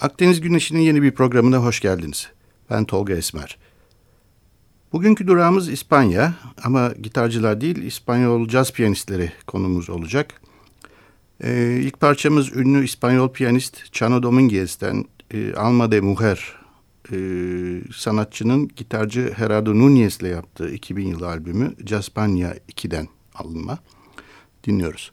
Akdeniz Güneşi'nin yeni bir programına hoş geldiniz. Ben Tolga Esmer. Bugünkü durağımız İspanya ama gitarcılar değil İspanyol caz piyanistleri konumuz olacak. Ee, ilk parçamız ünlü İspanyol piyanist Chano Dominguez'ten e, Alma de Mujer e, sanatçının gitarcı Gerardo Núñez'le yaptığı 2000 yılı albümü Jazzpanya 2'den alınma. Dinliyoruz.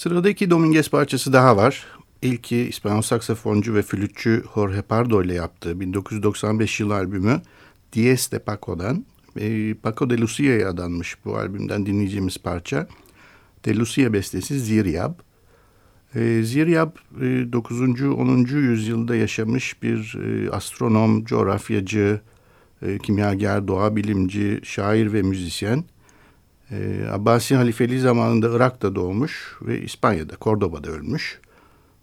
Sırada iki Dominguez parçası daha var. İlki İspanyol saksafoncu ve flütçü Jorge Pardo ile yaptığı 1995 yılı albümü Diez de Paco'dan. E, Paco de Lucia'ya adanmış bu albümden dinleyeceğimiz parça. De Lucia bestesi Ziryab. E, Ziryab e, 9. 10. yüzyılda yaşamış bir e, astronom, coğrafyacı, e, kimyager, doğa bilimci, şair ve müzisyen. E, Abbasi halifeliği zamanında Irak'ta doğmuş ve İspanya'da, Cordoba'da ölmüş.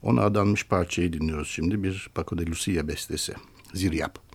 Ona adanmış parçayı dinliyoruz şimdi. Bir Paco de Lucia bestesi. Ziryab.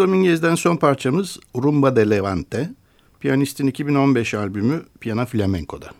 Dominguez'den son parçamız Rumba de Levante, piyanistin 2015 albümü Piyano Flamenco'dan.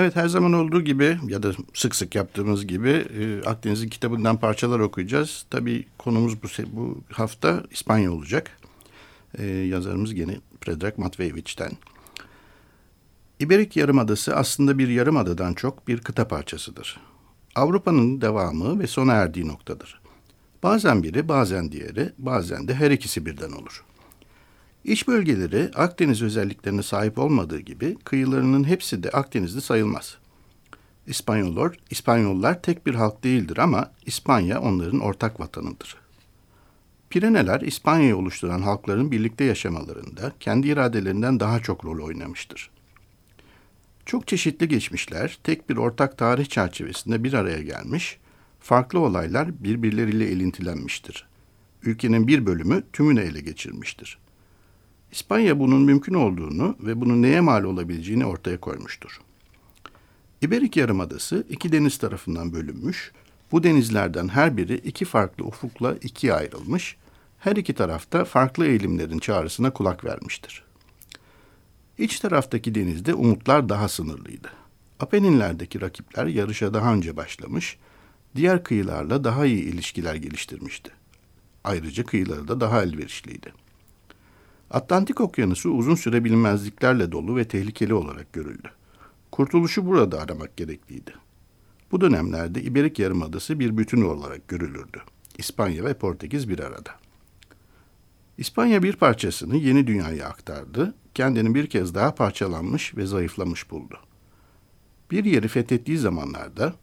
Evet her zaman olduğu gibi ya da sık sık yaptığımız gibi e, Akdeniz'in kitabından parçalar okuyacağız. Tabii konumuz bu, bu hafta İspanya olacak. E, yazarımız gene Predrag Matveyevich'ten. İberik Yarımadası aslında bir yarımadadan çok bir kıta parçasıdır. Avrupa'nın devamı ve sona erdiği noktadır. Bazen biri, bazen diğeri, bazen de her ikisi birden olur. İç bölgeleri Akdeniz özelliklerine sahip olmadığı gibi kıyılarının hepsi de Akdenizli sayılmaz. İspanyollar, İspanyollar tek bir halk değildir ama İspanya onların ortak vatanıdır. Pireneler İspanya'yı oluşturan halkların birlikte yaşamalarında kendi iradelerinden daha çok rol oynamıştır. Çok çeşitli geçmişler tek bir ortak tarih çerçevesinde bir araya gelmiş, farklı olaylar birbirleriyle elintilenmiştir. Ülkenin bir bölümü tümünü ele geçirmiştir. İspanya bunun mümkün olduğunu ve bunun neye mal olabileceğini ortaya koymuştur. İberik Yarımadası iki deniz tarafından bölünmüş, bu denizlerden her biri iki farklı ufukla ikiye ayrılmış, her iki tarafta farklı eğilimlerin çağrısına kulak vermiştir. İç taraftaki denizde umutlar daha sınırlıydı. Apeninlerdeki rakipler yarışa daha önce başlamış, diğer kıyılarla daha iyi ilişkiler geliştirmişti. Ayrıca kıyıları da daha elverişliydi. Atlantik Okyanusu uzun süre bilinmezliklerle dolu ve tehlikeli olarak görüldü. Kurtuluşu burada aramak gerekliydi. Bu dönemlerde İberik Yarımadası bir bütün olarak görülürdü. İspanya ve Portekiz bir arada. İspanya bir parçasını yeni dünyaya aktardı, kendini bir kez daha parçalanmış ve zayıflamış buldu. Bir yeri fethettiği zamanlarda,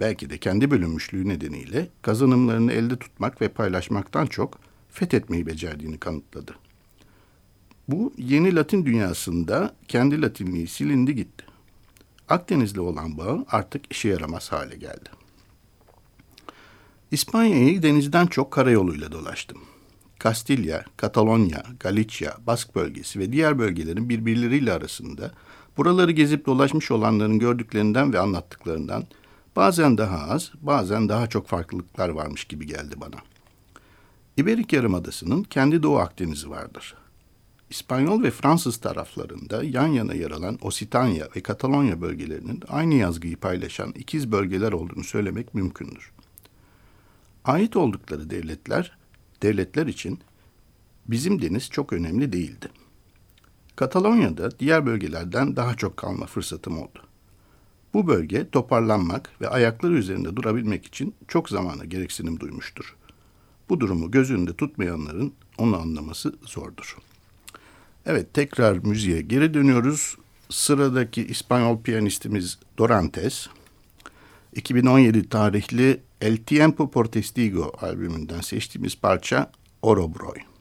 belki de kendi bölünmüşlüğü nedeniyle kazanımlarını elde tutmak ve paylaşmaktan çok fethetmeyi becerdiğini kanıtladı. Bu yeni Latin dünyasında kendi Latinliği silindi gitti. Akdeniz'le olan bağı artık işe yaramaz hale geldi. İspanya'yı denizden çok karayoluyla dolaştım. Kastilya, Katalonya, Galicia, Bask bölgesi ve diğer bölgelerin birbirleriyle arasında buraları gezip dolaşmış olanların gördüklerinden ve anlattıklarından bazen daha az, bazen daha çok farklılıklar varmış gibi geldi bana. İberik Yarımadası'nın kendi Doğu Akdeniz'i vardır. İspanyol ve Fransız taraflarında yan yana yer alan Ositanya ve Katalonya bölgelerinin aynı yazgıyı paylaşan ikiz bölgeler olduğunu söylemek mümkündür. Ait oldukları devletler, devletler için bizim deniz çok önemli değildi. Katalonya'da diğer bölgelerden daha çok kalma fırsatım oldu. Bu bölge toparlanmak ve ayakları üzerinde durabilmek için çok zamana gereksinim duymuştur. Bu durumu göz önünde tutmayanların onu anlaması zordur.'' Evet tekrar müziğe geri dönüyoruz. Sıradaki İspanyol piyanistimiz Dorantes. 2017 tarihli El Tiempo por Testigo albümünden seçtiğimiz parça Orobroy.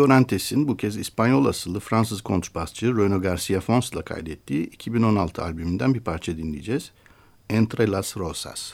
Yine Donantes'in bu kez İspanyol asıllı Fransız kontrbasçı Renaud Garcia Fons'la kaydettiği 2016 albümünden bir parça dinleyeceğiz. Entre las Rosas.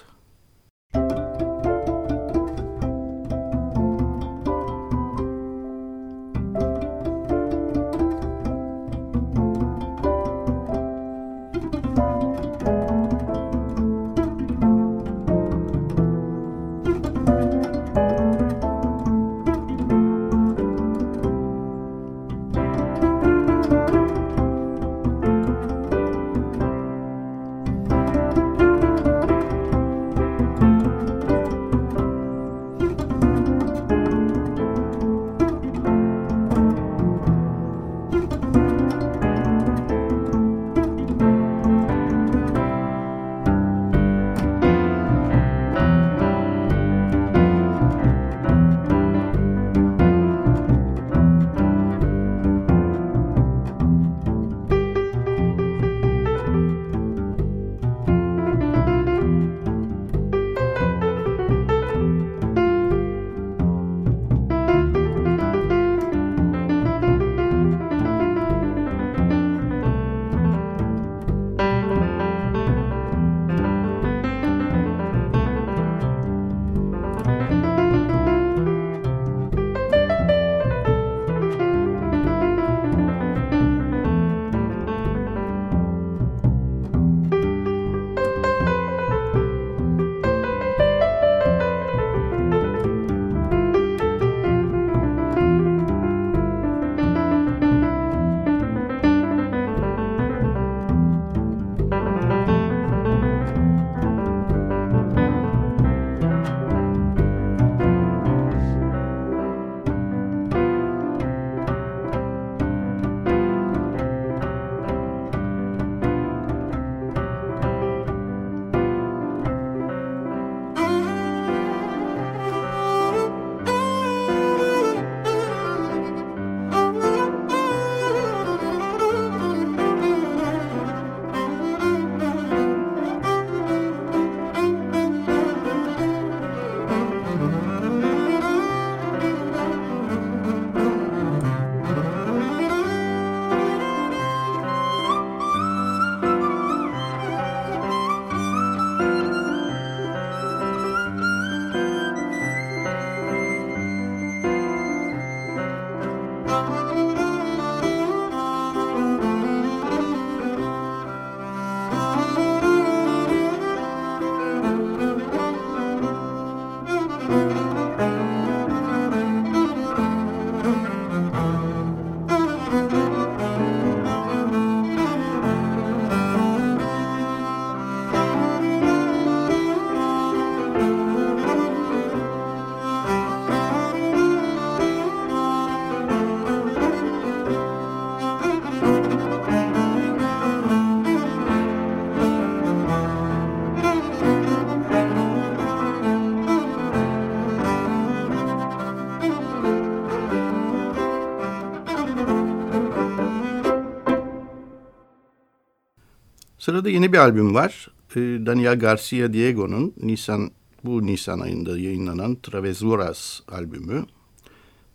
Sırada yeni bir albüm var. Ee, Daniel Garcia Diego'nun Nisan bu Nisan ayında yayınlanan Travesuras albümü.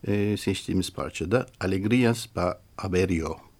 Ee, seçtiğimiz parçada Alegrias ba Averio.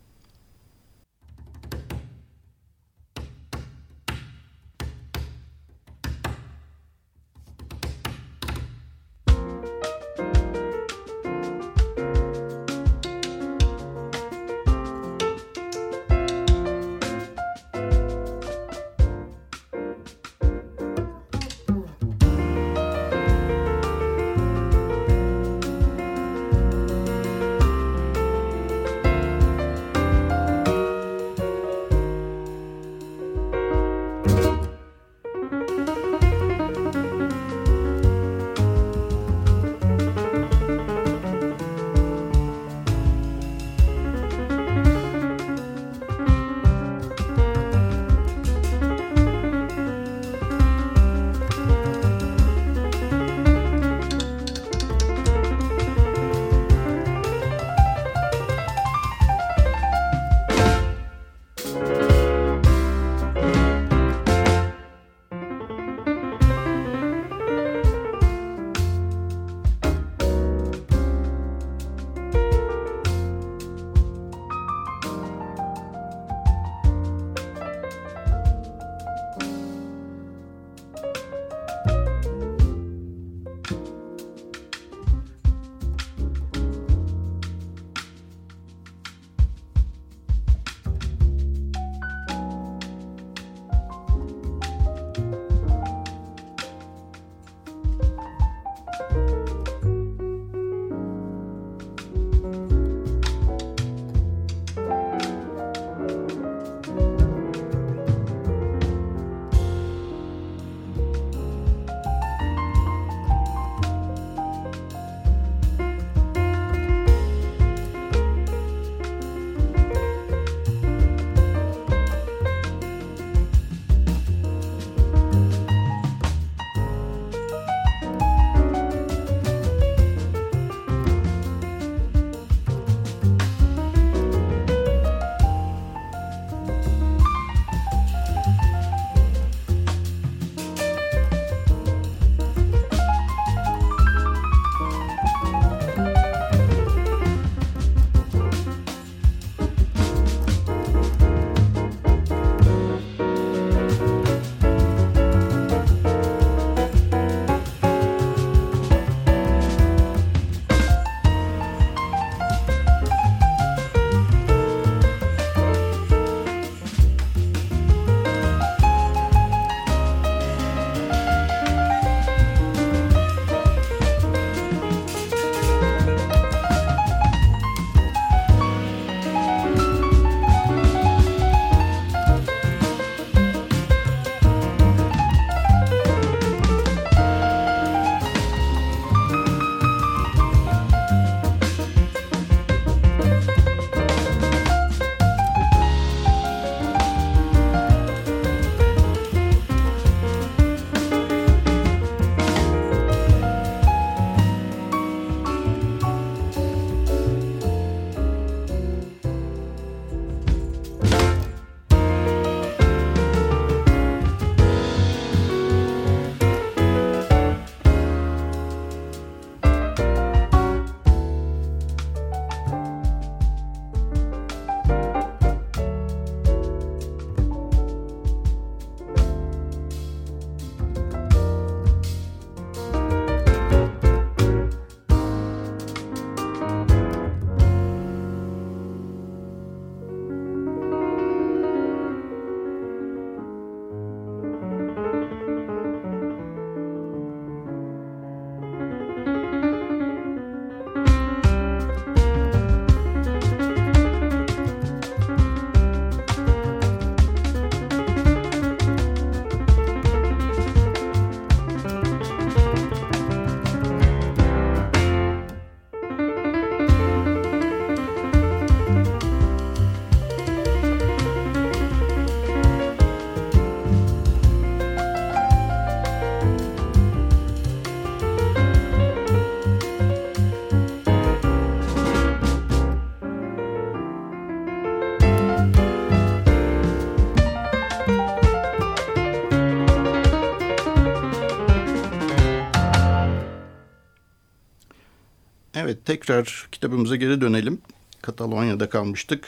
Evet tekrar kitabımıza geri dönelim. Katalonya'da kalmıştık.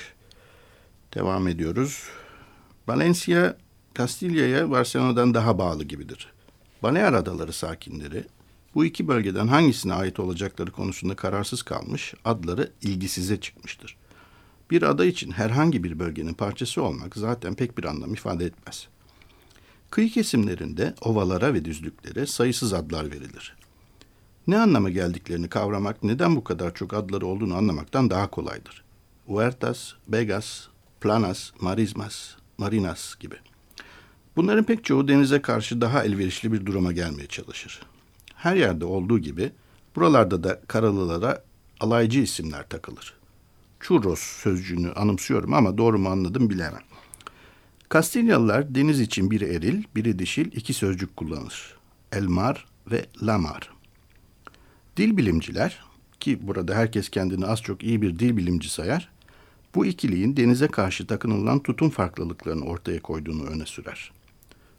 Devam ediyoruz. Valencia, Kastilya'ya Barcelona'dan daha bağlı gibidir. Balear Adaları sakinleri bu iki bölgeden hangisine ait olacakları konusunda kararsız kalmış, adları ilgisize çıkmıştır. Bir ada için herhangi bir bölgenin parçası olmak zaten pek bir anlam ifade etmez. Kıyı kesimlerinde ovalara ve düzlüklere sayısız adlar verilir. Ne anlama geldiklerini kavramak neden bu kadar çok adları olduğunu anlamaktan daha kolaydır. Huertas, Begas, Planas, Marismas, Marinas gibi. Bunların pek çoğu denize karşı daha elverişli bir duruma gelmeye çalışır. Her yerde olduğu gibi buralarda da karalılara alaycı isimler takılır. Churros sözcüğünü anımsıyorum ama doğru mu anladım bilemem. Kastilyalılar deniz için biri eril, biri dişil iki sözcük kullanır. Elmar ve lamar. Dil bilimciler ki burada herkes kendini az çok iyi bir dil bilimci sayar, bu ikiliğin denize karşı takınılan tutum farklılıklarını ortaya koyduğunu öne sürer.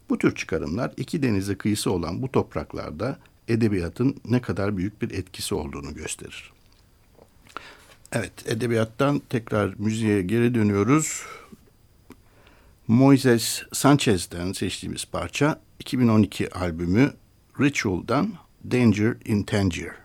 Bu tür çıkarımlar iki denize kıyısı olan bu topraklarda edebiyatın ne kadar büyük bir etkisi olduğunu gösterir. Evet, edebiyattan tekrar müziğe geri dönüyoruz. Moises Sanchez'den seçtiğimiz parça 2012 albümü Ritual'dan Danger in Tangier.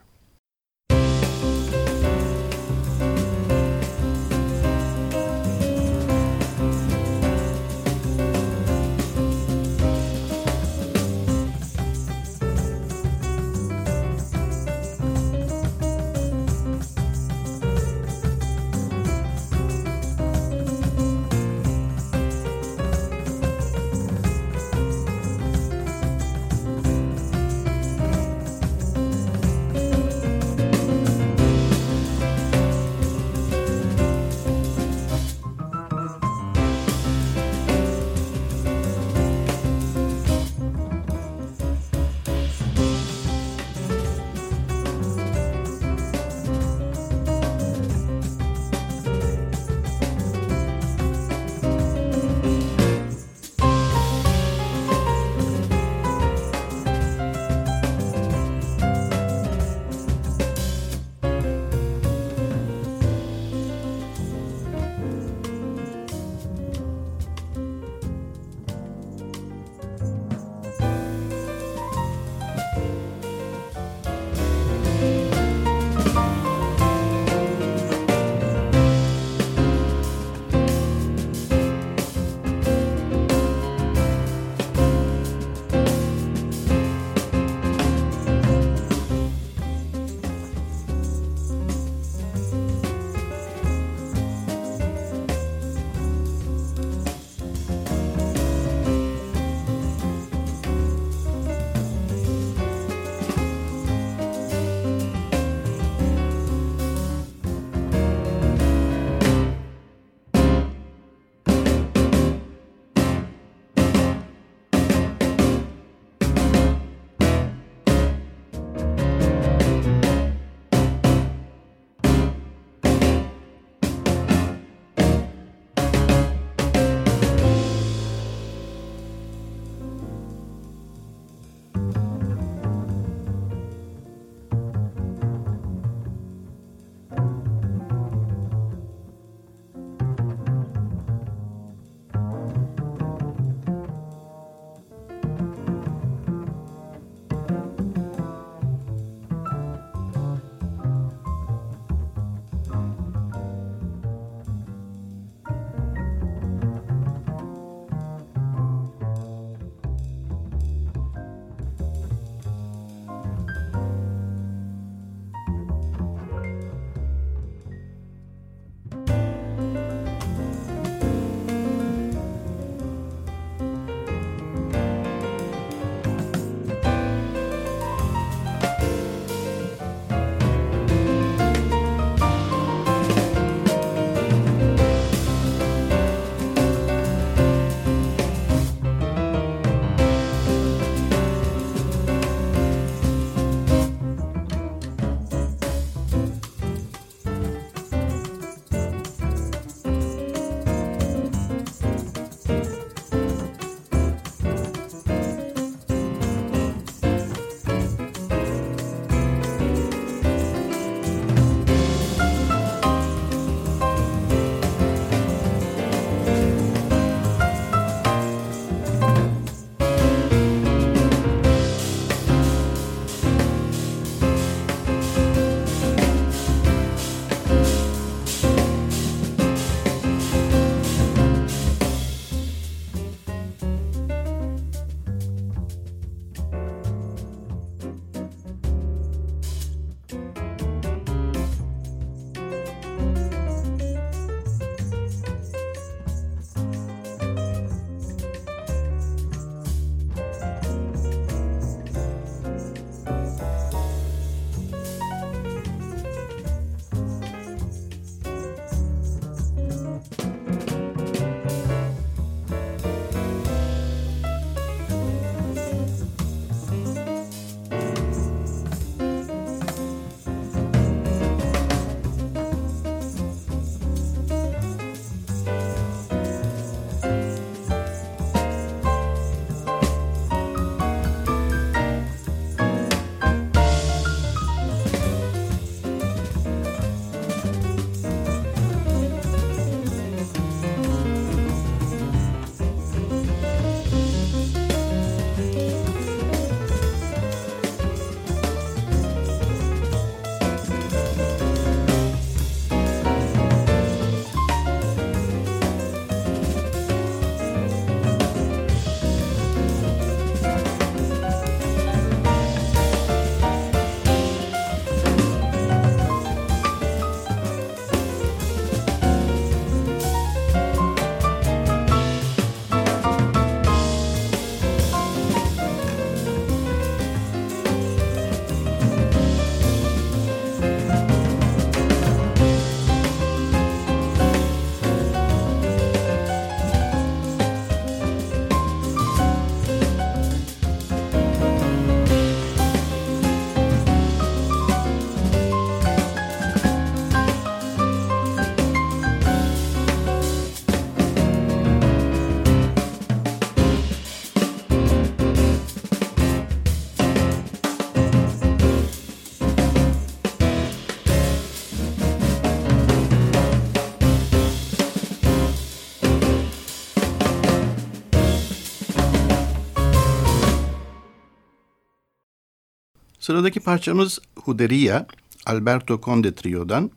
Sıradaki parçamız Huderia, Alberto Conde Trio'dan.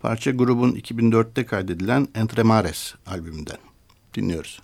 Parça grubun 2004'te kaydedilen Entre Mares albümünden. Dinliyoruz.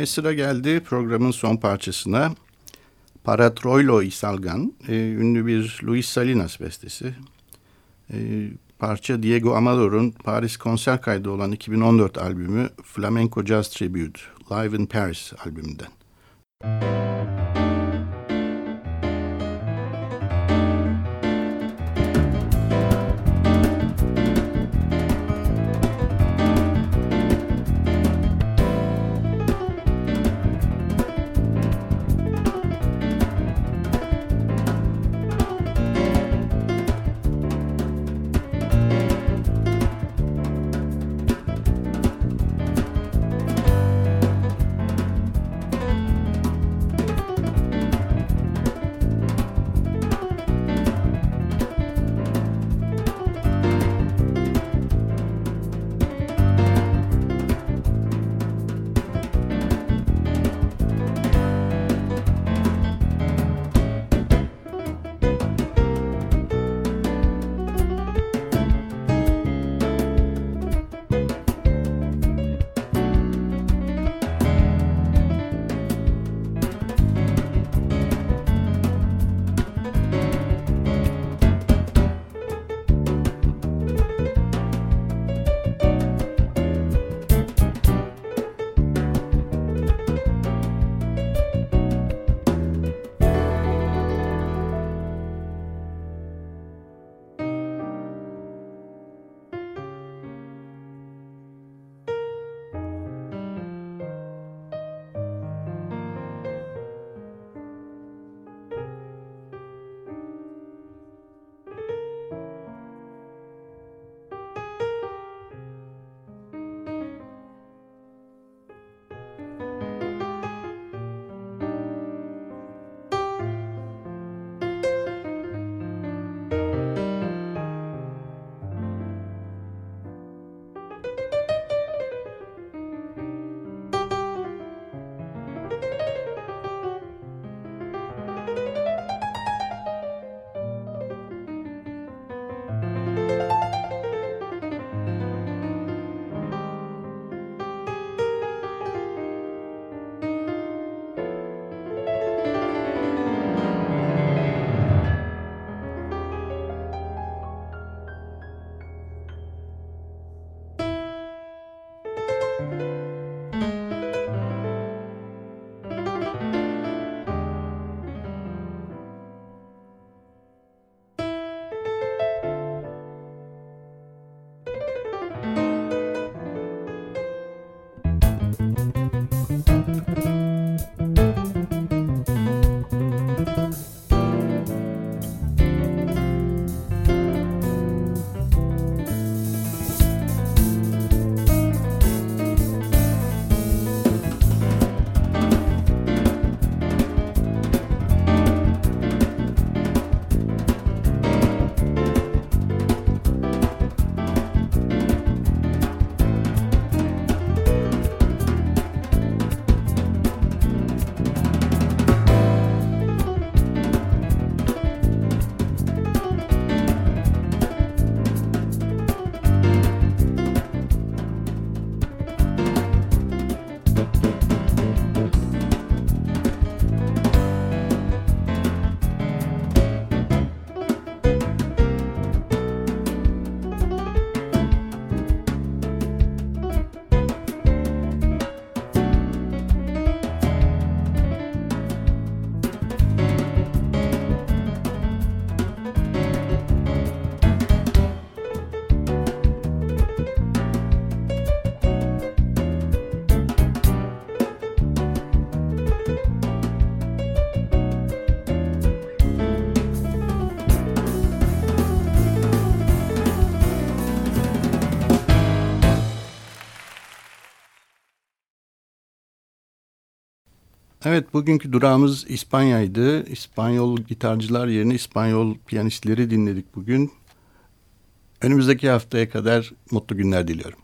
Ve sıra geldi programın son parçasına. Para Troilo Isalgan, e, ünlü bir Luis Salinas bestesi. E, parça Diego Amador'un Paris konser kaydı olan 2014 albümü Flamenco Jazz Tribute, Live in Paris albümünden. Müzik Evet bugünkü durağımız İspanya'ydı. İspanyol gitarcılar yerine İspanyol piyanistleri dinledik bugün. Önümüzdeki haftaya kadar mutlu günler diliyorum.